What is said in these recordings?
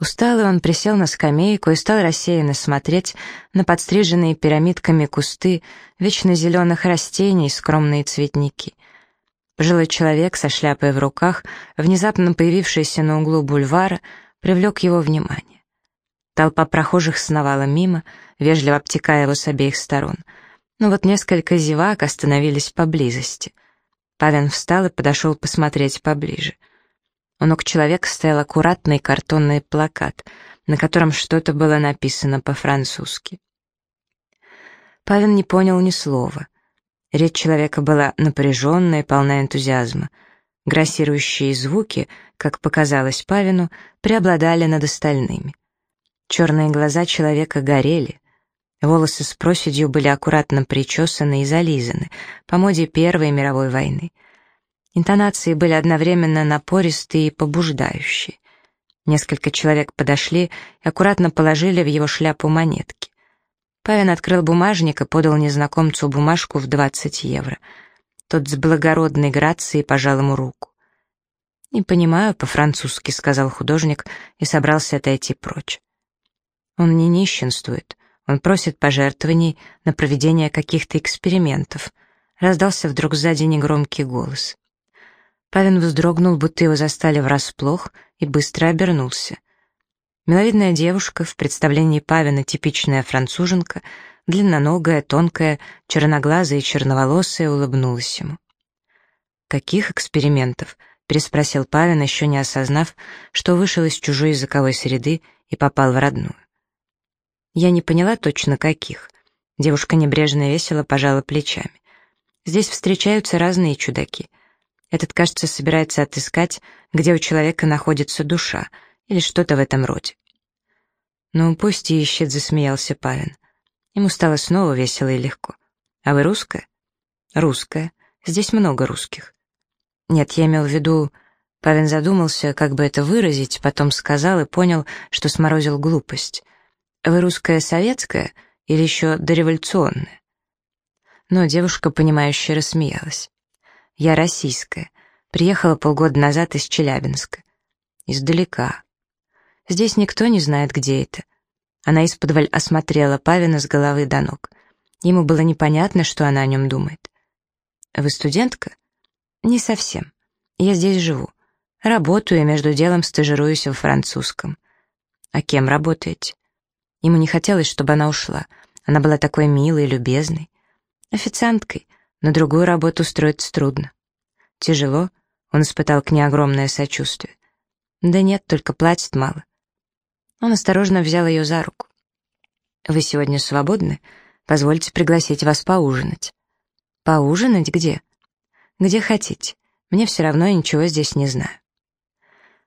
Усталый он присел на скамейку и стал рассеянно смотреть на подстриженные пирамидками кусты вечно зеленых растений и скромные цветники. Пожилой человек со шляпой в руках, внезапно появившийся на углу бульвара, привлек его внимание. Толпа прохожих сновала мимо, вежливо обтекая его с обеих сторон. Но вот несколько зевак остановились поблизости. Павин встал и подошел посмотреть поближе — у ног человека стоял аккуратный картонный плакат, на котором что-то было написано по-французски. Павин не понял ни слова. Речь человека была напряженная и полна энтузиазма. Грассирующие звуки, как показалось Павину, преобладали над остальными. Черные глаза человека горели. Волосы с проседью были аккуратно причесаны и зализаны, по моде Первой мировой войны — Интонации были одновременно напористые и побуждающие. Несколько человек подошли и аккуратно положили в его шляпу монетки. Павин открыл бумажник и подал незнакомцу бумажку в 20 евро. Тот с благородной грацией пожал ему руку. «Не понимаю по-французски», — сказал художник и собрался отойти прочь. Он не нищенствует, он просит пожертвований на проведение каких-то экспериментов. Раздался вдруг сзади негромкий голос. Павин вздрогнул, будто его застали врасплох, и быстро обернулся. Миловидная девушка, в представлении Павина типичная француженка, длинноногая, тонкая, черноглазая и черноволосая, улыбнулась ему. «Каких экспериментов?» — переспросил Павин, еще не осознав, что вышел из чужой языковой среды и попал в родную. «Я не поняла точно, каких». Девушка небрежно и весело пожала плечами. «Здесь встречаются разные чудаки. Этот, кажется, собирается отыскать, где у человека находится душа, или что-то в этом роде. «Ну, пусть ищет», — засмеялся Павин. Ему стало снова весело и легко. «А вы русская?» «Русская. Здесь много русских». «Нет, я имел в виду...» Павин задумался, как бы это выразить, потом сказал и понял, что сморозил глупость. «Вы русская советская или еще дореволюционная?» Но девушка, понимающая, рассмеялась. Я российская. Приехала полгода назад из Челябинска. Издалека. Здесь никто не знает, где это. Она исподволь осмотрела Павина с головы до ног. Ему было непонятно, что она о нем думает. «Вы студентка?» «Не совсем. Я здесь живу. Работаю и между делом стажируюсь во французском». «А кем работаете?» Ему не хотелось, чтобы она ушла. Она была такой милой и любезной. «Официанткой. На другую работу устроиться трудно. Тяжело? Он испытал к ней огромное сочувствие. Да нет, только платит мало. Он осторожно взял ее за руку. «Вы сегодня свободны? Позвольте пригласить вас поужинать». «Поужинать где?» «Где хотите. Мне все равно я ничего здесь не знаю».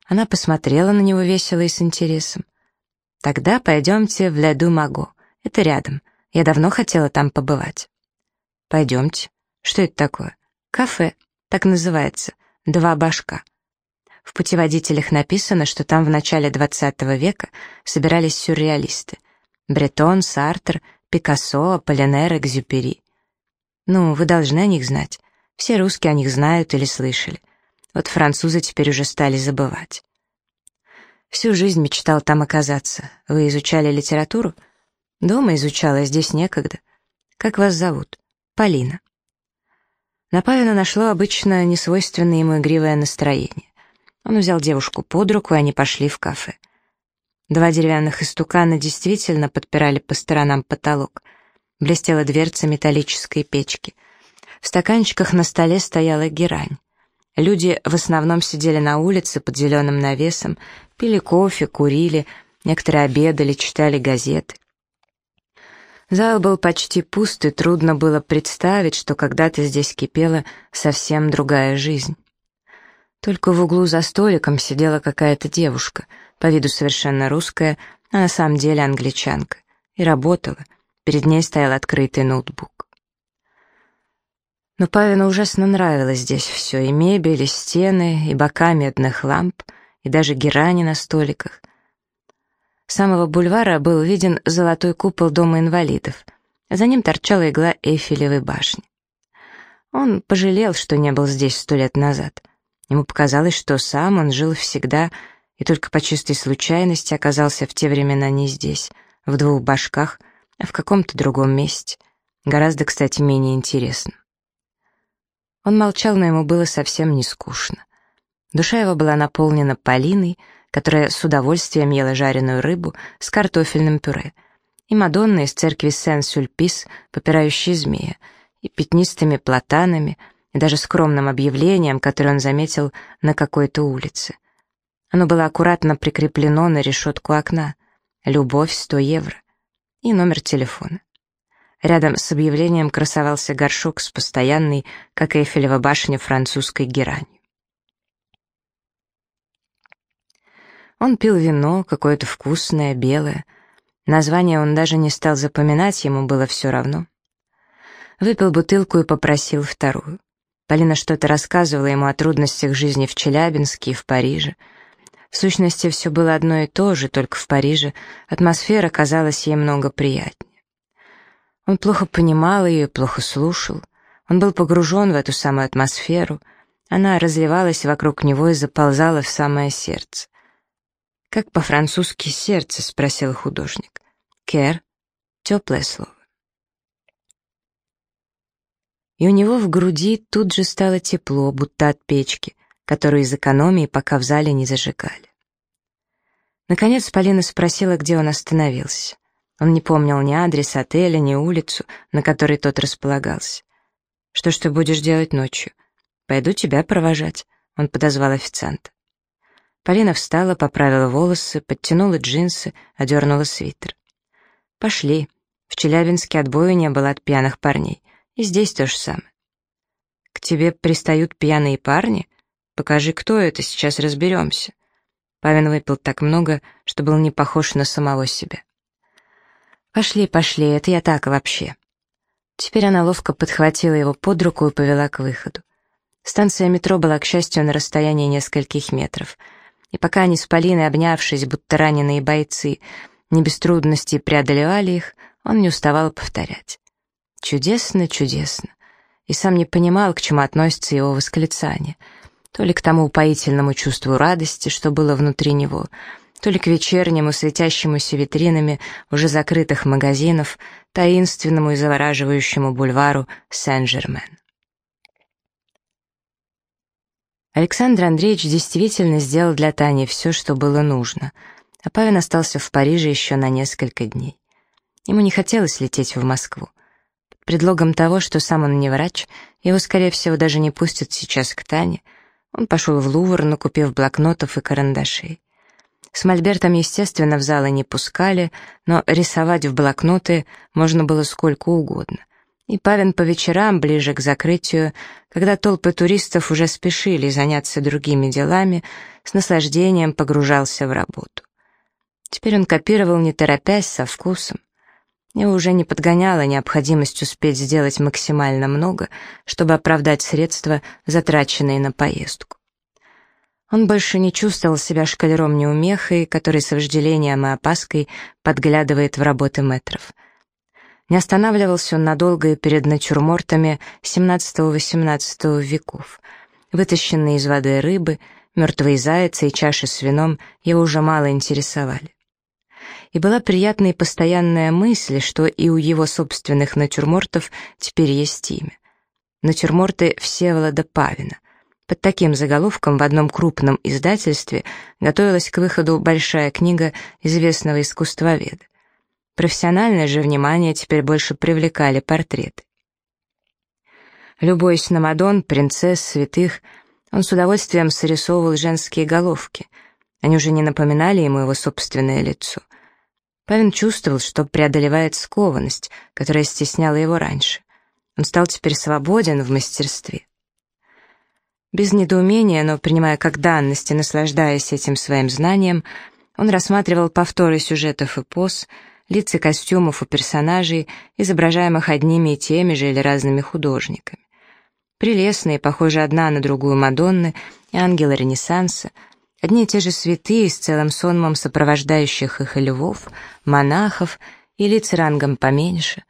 Она посмотрела на него весело и с интересом. «Тогда пойдемте в Леду Маго. Это рядом. Я давно хотела там побывать». «Пойдемте. Что это такое? Кафе. Так называется. Два башка. В путеводителях написано, что там в начале XX века собирались сюрреалисты. Бретон, Сартер, Пикассо, Аполлинер, Экзюпери. Ну, вы должны о них знать. Все русские о них знают или слышали. Вот французы теперь уже стали забывать. Всю жизнь мечтал там оказаться. Вы изучали литературу? Дома изучала, здесь некогда. Как вас зовут? Полина. На Павина нашло обычно несвойственное ему игривое настроение. Он взял девушку под руку, и они пошли в кафе. Два деревянных истукана действительно подпирали по сторонам потолок. Блестела дверца металлической печки. В стаканчиках на столе стояла герань. Люди в основном сидели на улице под зеленым навесом, пили кофе, курили, некоторые обедали, читали газеты. Зал был почти пуст, и трудно было представить, что когда-то здесь кипела совсем другая жизнь. Только в углу за столиком сидела какая-то девушка, по виду совершенно русская, а на самом деле англичанка, и работала. Перед ней стоял открытый ноутбук. Но Павину ужасно нравилось здесь все, и мебель, и стены, и бока медных ламп, и даже герани на столиках самого бульвара был виден золотой купол Дома инвалидов. За ним торчала игла Эйфелевой башни. Он пожалел, что не был здесь сто лет назад. Ему показалось, что сам он жил всегда и только по чистой случайности оказался в те времена не здесь, в двух башках, а в каком-то другом месте, гораздо, кстати, менее интересно. Он молчал, но ему было совсем не скучно. Душа его была наполнена Полиной, которая с удовольствием ела жареную рыбу с картофельным пюре, и Мадонна из церкви Сен-Сюльпис, попирающей змея, и пятнистыми платанами, и даже скромным объявлением, которое он заметил на какой-то улице. Оно было аккуратно прикреплено на решетку окна. «Любовь, 100 евро». И номер телефона. Рядом с объявлением красовался горшок с постоянной, как Эйфелева башня, французской геранью. Он пил вино, какое-то вкусное, белое. Название он даже не стал запоминать, ему было все равно. Выпил бутылку и попросил вторую. Полина что-то рассказывала ему о трудностях жизни в Челябинске и в Париже. В сущности, все было одно и то же, только в Париже атмосфера казалась ей много приятнее. Он плохо понимал ее, плохо слушал. Он был погружен в эту самую атмосферу. Она разливалась вокруг него и заползала в самое сердце. «Как по-французски сердце?» — спросил художник. «Кер» — теплое слово. И у него в груди тут же стало тепло, будто от печки, которую из экономии пока в зале не зажигали. Наконец Полина спросила, где он остановился. Он не помнил ни адрес отеля, ни улицу, на которой тот располагался. «Что ж ты будешь делать ночью?» «Пойду тебя провожать», — он подозвал официанта. Полина встала, поправила волосы, подтянула джинсы, одернула свитер. «Пошли. В Челябинске отбоя не было от пьяных парней. И здесь то же самое». «К тебе пристают пьяные парни? Покажи, кто это, сейчас разберемся». Павин выпил так много, что был не похож на самого себя. «Пошли, пошли, это я так вообще». Теперь она ловко подхватила его под руку и повела к выходу. Станция метро была, к счастью, на расстоянии нескольких метров — и пока они с Полиной, обнявшись, будто раненые бойцы, не без трудностей преодолевали их, он не уставал повторять. «Чудесно, чудесно!» И сам не понимал, к чему относится его восклицание. То ли к тому упоительному чувству радости, что было внутри него, то ли к вечернему, светящемуся витринами уже закрытых магазинов, таинственному и завораживающему бульвару Сен-Жермен. Александр Андреевич действительно сделал для Тани все, что было нужно, а Павин остался в Париже еще на несколько дней. Ему не хотелось лететь в Москву. Под предлогом того, что сам он не врач, его, скорее всего, даже не пустят сейчас к Тане, он пошел в Лувр, накупив блокнотов и карандашей. С Мольбертом, естественно, в залы не пускали, но рисовать в блокноты можно было сколько угодно. И Павин по вечерам, ближе к закрытию, когда толпы туристов уже спешили заняться другими делами, с наслаждением погружался в работу. Теперь он копировал, не торопясь, со вкусом. Его уже не подгоняла необходимость успеть сделать максимально много, чтобы оправдать средства, затраченные на поездку. Он больше не чувствовал себя шкалером-неумехой, который с вожделением и опаской подглядывает в работы метров — не останавливался он надолго и перед натюрмортами XVII-XVIII веков. Вытащенные из воды рыбы, мертвые зайцы и чаши с вином его уже мало интересовали. И была приятная и постоянная мысль, что и у его собственных натюрмортов теперь есть имя. Натюрморты Всеволода Павина. Под таким заголовком в одном крупном издательстве готовилась к выходу большая книга известного искусствоведа. Профессиональное же внимание теперь больше привлекали портреты. Любуясь на принцесс, святых, он с удовольствием срисовывал женские головки. Они уже не напоминали ему его собственное лицо. Павин чувствовал, что преодолевает скованность, которая стесняла его раньше. Он стал теперь свободен в мастерстве. Без недоумения, но принимая как данность и наслаждаясь этим своим знанием, он рассматривал повторы сюжетов и поз, лица костюмов у персонажей, изображаемых одними и теми же или разными художниками. Прелестные, похожие одна на другую Мадонны и ангелы Ренессанса, одни и те же святые с целым сонмом сопровождающих их и львов, монахов и лица рангом поменьше,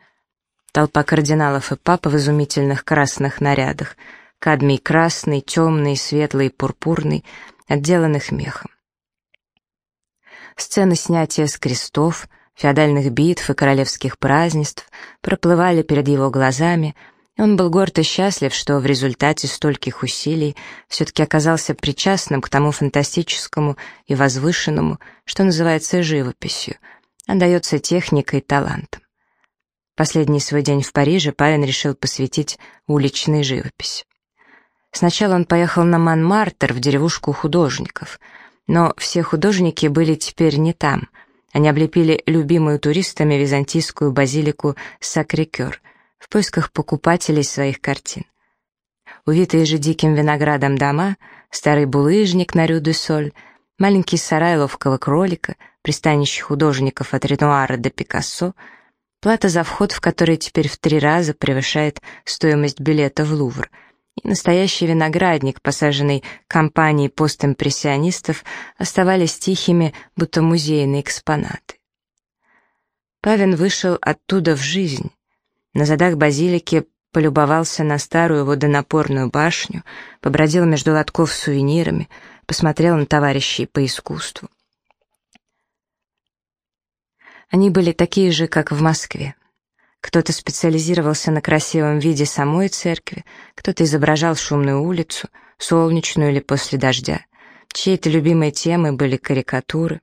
толпа кардиналов и пап в изумительных красных нарядах, кадмий красный, темный, светлый, пурпурный, отделанных мехом. Сцены снятия с крестов, феодальных битв и королевских празднеств проплывали перед его глазами, и он был горд и счастлив, что в результате стольких усилий все-таки оказался причастным к тому фантастическому и возвышенному, что называется живописью, отдается техникой и талантом. Последний свой день в Париже Павин решил посвятить уличной живописи. Сначала он поехал на Манмартер, в деревушку художников, но все художники были теперь не там. Они облепили любимую туристами византийскую базилику Сакрикер в поисках покупателей своих картин. Увитые же диким виноградом дома, старый булыжник на Рю-де-Соль, маленький сарай ловкого кролика, пристанище художников от Ренуара до Пикассо, плата за вход в который теперь в три раза превышает стоимость билета в Лувр — и настоящий виноградник, посаженный компанией постимпрессионистов, оставались тихими, будто музейные экспонаты. Павин вышел оттуда в жизнь. На задах базилики полюбовался на старую водонапорную башню, побродил между лотков с сувенирами, посмотрел на товарищей по искусству. Они были такие же, как в Москве. Кто-то специализировался на красивом виде самой церкви, кто-то изображал шумную улицу, солнечную или после дождя. Чьей-то любимой темой были карикатуры.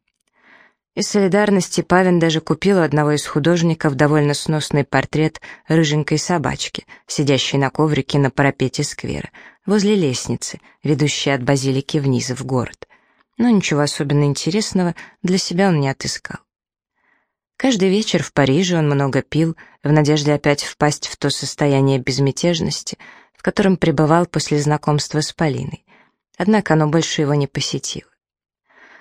Из солидарности Павин даже купил у одного из художников довольно сносный портрет рыженькой собачки, сидящей на коврике на парапете сквера, возле лестницы, ведущей от базилики вниз в город. Но ничего особенно интересного для себя он не отыскал. Каждый вечер в Париже он много пил, в надежде опять впасть в то состояние безмятежности, в котором пребывал после знакомства с Полиной. Однако оно больше его не посетило.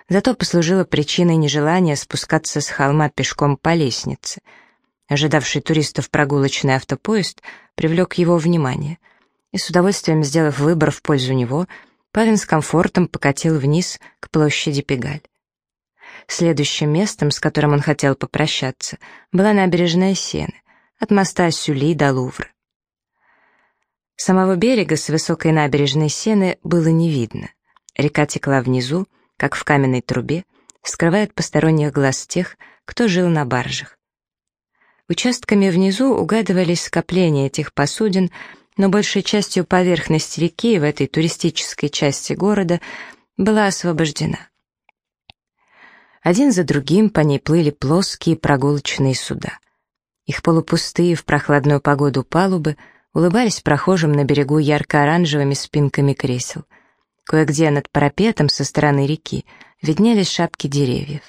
Зато послужило причиной нежелания спускаться с холма пешком по лестнице. Ожидавший туристов прогулочный автопоезд привлек его внимание, и с удовольствием сделав выбор в пользу него, Павин с комфортом покатил вниз к площади Пегаль. Следующим местом, с которым он хотел попрощаться, была набережная Сены, от моста Сюли до Лувра. Самого берега с высокой набережной Сены было не видно. Река текла внизу, как в каменной трубе, скрывая от посторонних глаз тех, кто жил на баржах. Участками внизу угадывались скопления этих посудин, но большей частью поверхность реки в этой туристической части города была освобождена. Один за другим по ней плыли плоские прогулочные суда. Их полупустые в прохладную погоду палубы улыбались прохожим на берегу ярко-оранжевыми спинками кресел. Кое-где над парапетом со стороны реки виднелись шапки деревьев.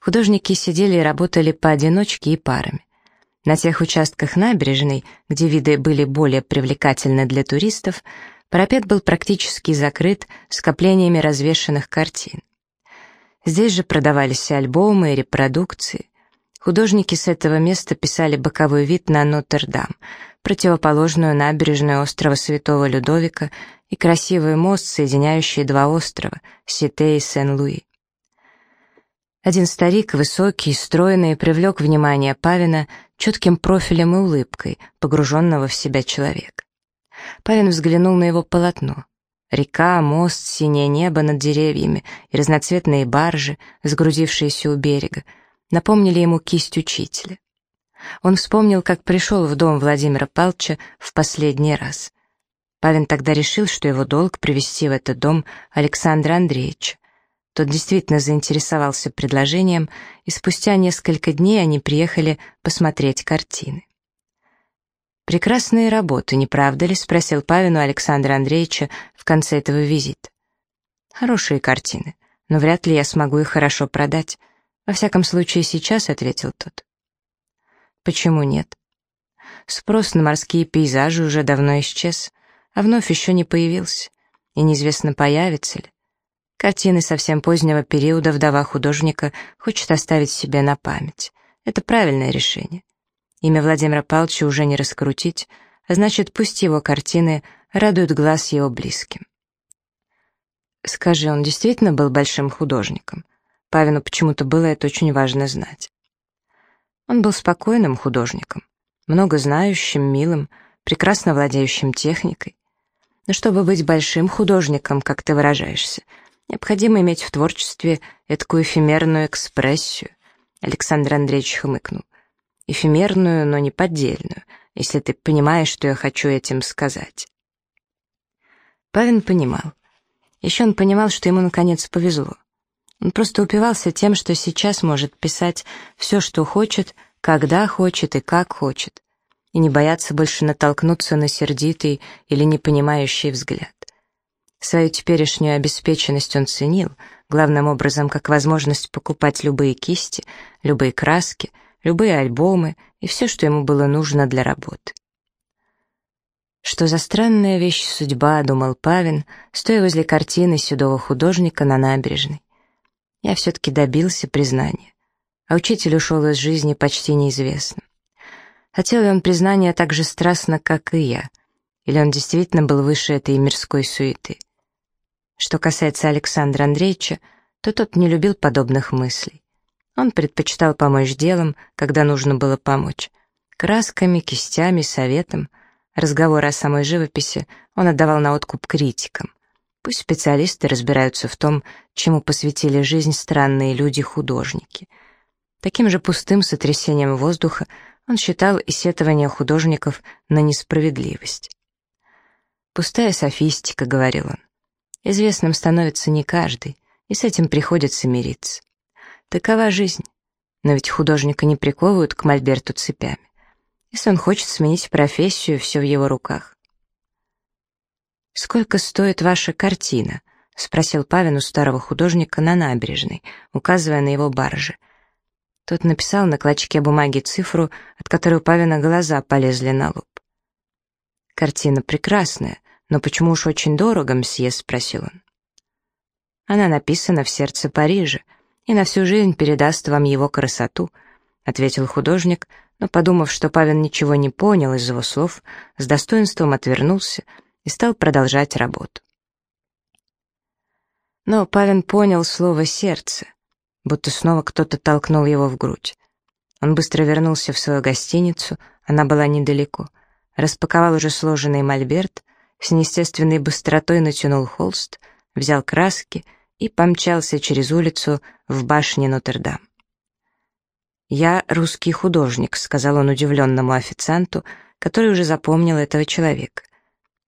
Художники сидели и работали поодиночке и парами. На тех участках набережной, где виды были более привлекательны для туристов, парапет был практически закрыт скоплениями развешанных картин. Здесь же продавались альбомы и репродукции. Художники с этого места писали боковой вид на Нотр-Дам, противоположную набережную острова Святого Людовика и красивый мост, соединяющий два острова — Сите и Сен-Луи. Один старик, высокий, стройный, привлек внимание Павина четким профилем и улыбкой, погруженного в себя человека. Павин взглянул на его полотно. Река, мост, синее небо над деревьями и разноцветные баржи, сгрудившиеся у берега, напомнили ему кисть учителя. Он вспомнил, как пришел в дом Владимира Палча в последний раз. Павин тогда решил, что его долг привести в этот дом Александра Андреевича. Тот действительно заинтересовался предложением, и спустя несколько дней они приехали посмотреть картины. «Прекрасные работы, не правда ли?» — спросил Павин у Александра Андреевича в конце этого визита. «Хорошие картины, но вряд ли я смогу их хорошо продать. Во всяком случае, сейчас», — ответил тот. «Почему нет?» Спрос на морские пейзажи уже давно исчез, а вновь еще не появился, и неизвестно, появится ли. Картины совсем позднего периода вдова художника хочет оставить себе на память. Это правильное решение. Имя Владимира Павловича уже не раскрутить, а значит, пусть его картины радуют глаз его близким. Скажи, он действительно был большим художником? Павину почему-то было это очень важно знать. Он был спокойным художником, много знающим, милым, прекрасно владеющим техникой. Но чтобы быть большим художником, как ты выражаешься, Необходимо иметь в творчестве эткую эфемерную экспрессию. Александр Андреевич хмыкнул. Эфемерную, но не поддельную, если ты понимаешь, что я хочу этим сказать. Павин понимал. Еще он понимал, что ему наконец повезло. Он просто упивался тем, что сейчас может писать все, что хочет, когда хочет и как хочет, и не бояться больше натолкнуться на сердитый или непонимающий взгляд. Свою теперешнюю обеспеченность он ценил, главным образом как возможность покупать любые кисти, любые краски, любые альбомы и все, что ему было нужно для работы. Что за странная вещь судьба, думал Павин, стоя возле картины седого художника на набережной. Я все-таки добился признания. А учитель ушел из жизни почти неизвестным. Хотел ли он признания так же страстно, как и я? Или он действительно был выше этой мирской суеты? Что касается Александра Андреевича, то тот не любил подобных мыслей. Он предпочитал помочь делом, когда нужно было помочь. Красками, кистями, советом. Разговоры о самой живописи он отдавал на откуп критикам. Пусть специалисты разбираются в том, чему посвятили жизнь странные люди-художники. Таким же пустым сотрясением воздуха он считал и сетование художников на несправедливость. «Пустая софистика», — говорил он. «Известным становится не каждый, и с этим приходится мириться. Такова жизнь. Но ведь художника не приковывают к мольберту цепями. Если он хочет сменить профессию, все в его руках. «Сколько стоит ваша картина?» — спросил Павин у старого художника на набережной, указывая на его баржи. Тот написал на клочке бумаги цифру, от которой у Павина глаза полезли на лоб. «Картина прекрасная, но почему уж очень дорого, мсье?» — спросил он. «Она написана в сердце Парижа и на всю жизнь передаст вам его красоту», — ответил художник, но, подумав, что Павин ничего не понял из его слов, с достоинством отвернулся — и стал продолжать работу. Но Павин понял слово «сердце», будто снова кто-то толкнул его в грудь. Он быстро вернулся в свою гостиницу, она была недалеко, распаковал уже сложенный мольберт, с неестественной быстротой натянул холст, взял краски и помчался через улицу в башне Нотр-Дам. «Я русский художник», — сказал он удивленному официанту, который уже запомнил этого человека.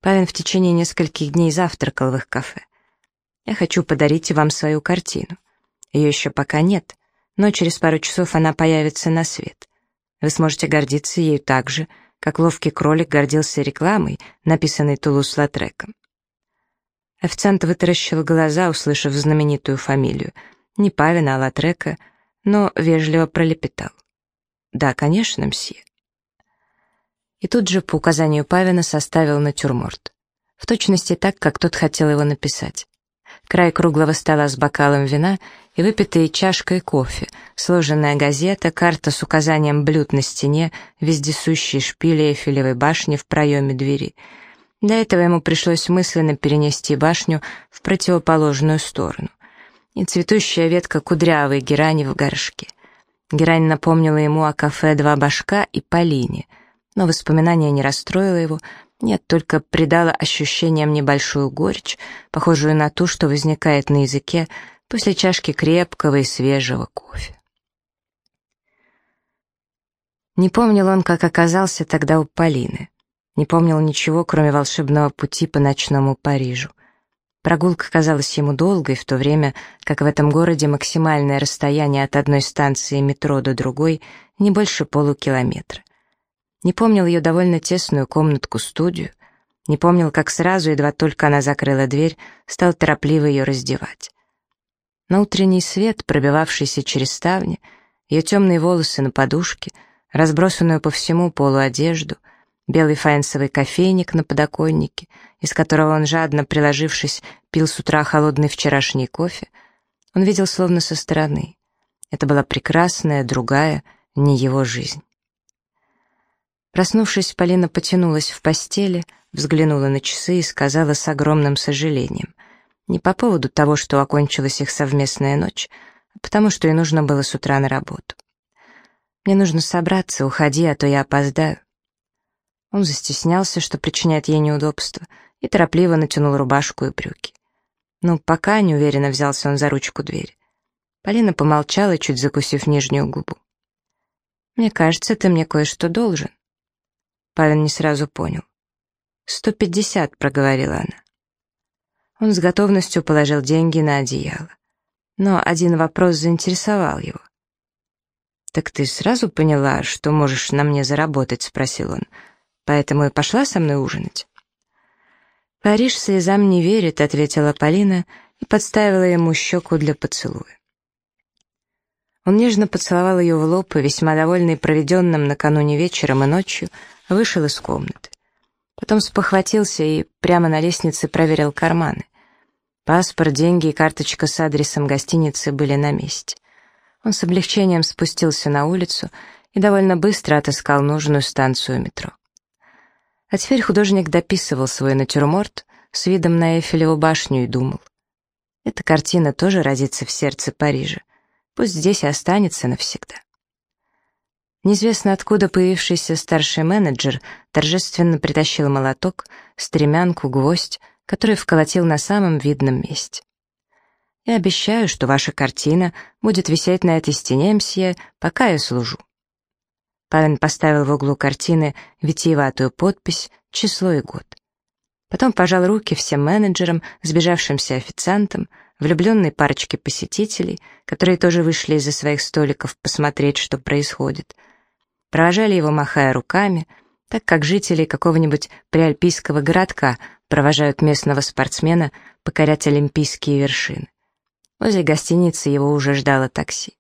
Павин в течение нескольких дней завтракал в их кафе. Я хочу подарить вам свою картину. Ее еще пока нет, но через пару часов она появится на свет. Вы сможете гордиться ею так же, как ловкий кролик гордился рекламой, написанной Тулус-Латреком. Официант вытаращил глаза, услышав знаменитую фамилию. Не Павина, а Латрека, но вежливо пролепетал. «Да, конечно, мсье» и тут же по указанию Павина составил натюрморт. В точности так, как тот хотел его написать. Край круглого стола с бокалом вина и выпитой чашкой кофе, сложенная газета, карта с указанием блюд на стене, вездесущие шпили Эйфелевой башни в проеме двери. Для этого ему пришлось мысленно перенести башню в противоположную сторону. И цветущая ветка кудрявой герани в горшке. Герань напомнила ему о кафе «Два башка» и Полине — но воспоминание не расстроило его, нет, только придало ощущениям небольшую горечь, похожую на ту, что возникает на языке после чашки крепкого и свежего кофе. Не помнил он, как оказался тогда у Полины. Не помнил ничего, кроме волшебного пути по ночному Парижу. Прогулка казалась ему долгой, в то время как в этом городе максимальное расстояние от одной станции метро до другой не больше полукилометра. Не помнил ее довольно тесную комнатку-студию, не помнил, как сразу, едва только она закрыла дверь, стал торопливо ее раздевать. На утренний свет, пробивавшийся через ставни, ее темные волосы на подушке, разбросанную по всему полу одежду, белый фаянсовый кофейник на подоконнике, из которого он, жадно приложившись, пил с утра холодный вчерашний кофе, он видел словно со стороны. Это была прекрасная, другая, не его жизнь. Проснувшись, Полина потянулась в постели, взглянула на часы и сказала с огромным сожалением. Не по поводу того, что окончилась их совместная ночь, а потому что ей нужно было с утра на работу. «Мне нужно собраться, уходи, а то я опоздаю». Он застеснялся, что причиняет ей неудобства, и торопливо натянул рубашку и брюки. «Ну, пока», — неуверенно взялся он за ручку двери. Полина помолчала, чуть закусив нижнюю губу. «Мне кажется, ты мне кое-что должен». Павел не сразу понял. «Сто пятьдесят», — проговорила она. Он с готовностью положил деньги на одеяло. Но один вопрос заинтересовал его. «Так ты сразу поняла, что можешь на мне заработать?» — спросил он. «Поэтому и пошла со мной ужинать?» «Париж слезам не верит», — ответила Полина и подставила ему щеку для поцелуя. Он нежно поцеловал ее в лоб и, весьма довольный проведенным накануне вечером и ночью, вышел из комнаты. Потом спохватился и прямо на лестнице проверил карманы. Паспорт, деньги и карточка с адресом гостиницы были на месте. Он с облегчением спустился на улицу и довольно быстро отыскал нужную станцию метро. А теперь художник дописывал свой натюрморт с видом на Эйфелеву башню и думал. Эта картина тоже родится в сердце Парижа. Пусть здесь и останется навсегда. Неизвестно откуда появившийся старший менеджер торжественно притащил молоток, стремянку, гвоздь, который вколотил на самом видном месте. Я обещаю, что ваша картина будет висеть на этой стене, мсье, пока я служу». Павин поставил в углу картины витиеватую подпись, число и год. Потом пожал руки всем менеджерам, сбежавшимся официантам, влюбленной парочке посетителей, которые тоже вышли из-за своих столиков посмотреть, что происходит. Провожали его, махая руками, так как жители какого-нибудь приальпийского городка провожают местного спортсмена покорять олимпийские вершины. Возле гостиницы его уже ждало такси.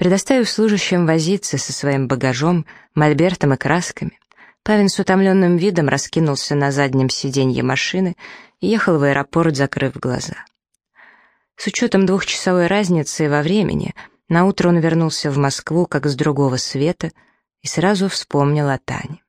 Предоставив служащим возиться со своим багажом, мольбертом и красками, Павин с утомленным видом раскинулся на заднем сиденье машины и ехал в аэропорт, закрыв глаза. С учетом двухчасовой разницы во времени, наутро он вернулся в Москву как с другого света и сразу вспомнил о Тане.